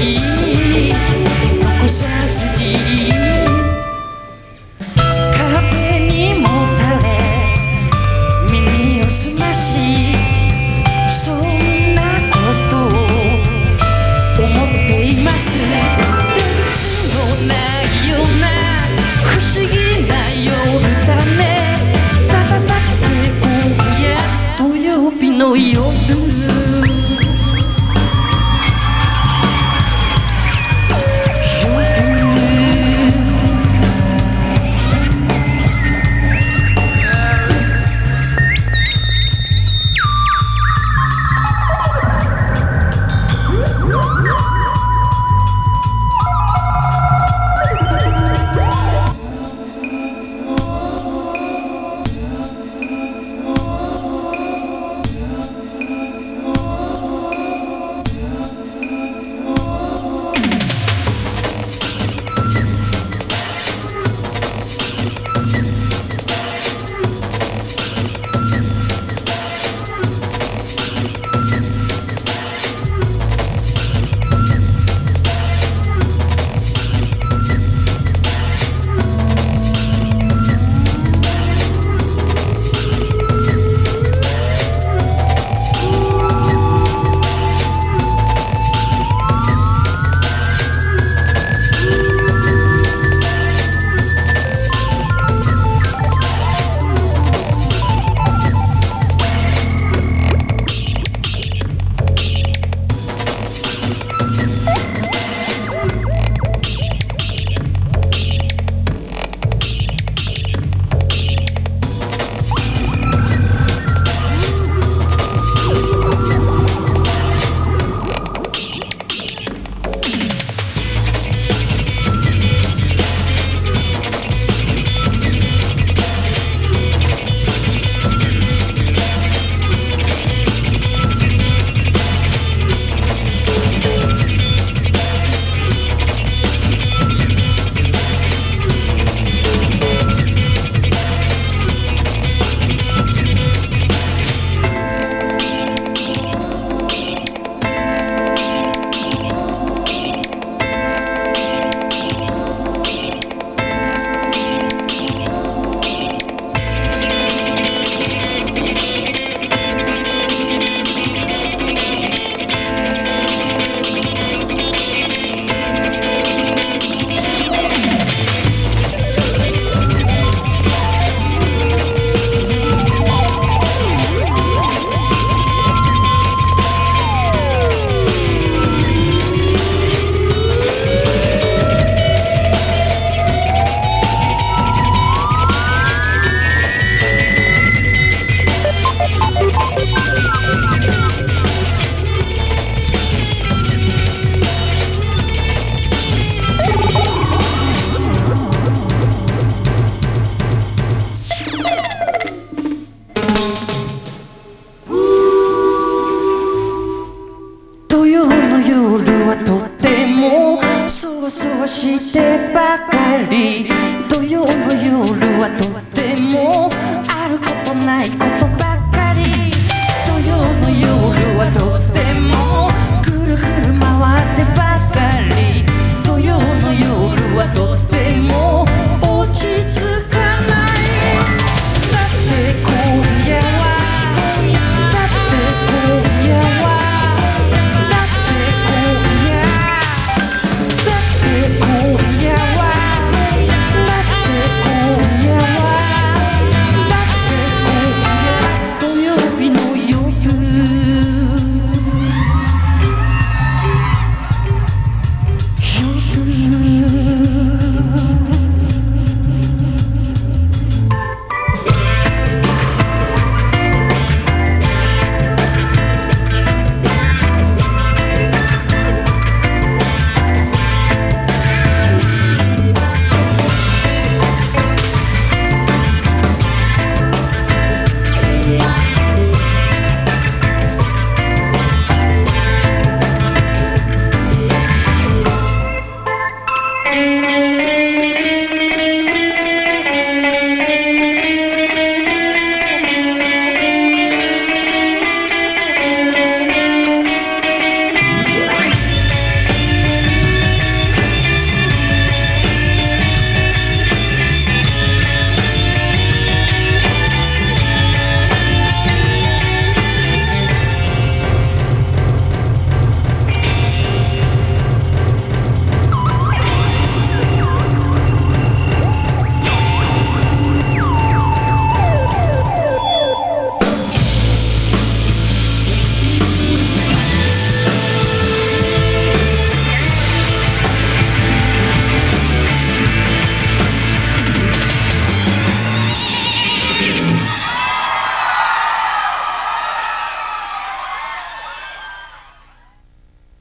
You. 想してばかり。土曜の夜はとてもあることないこと。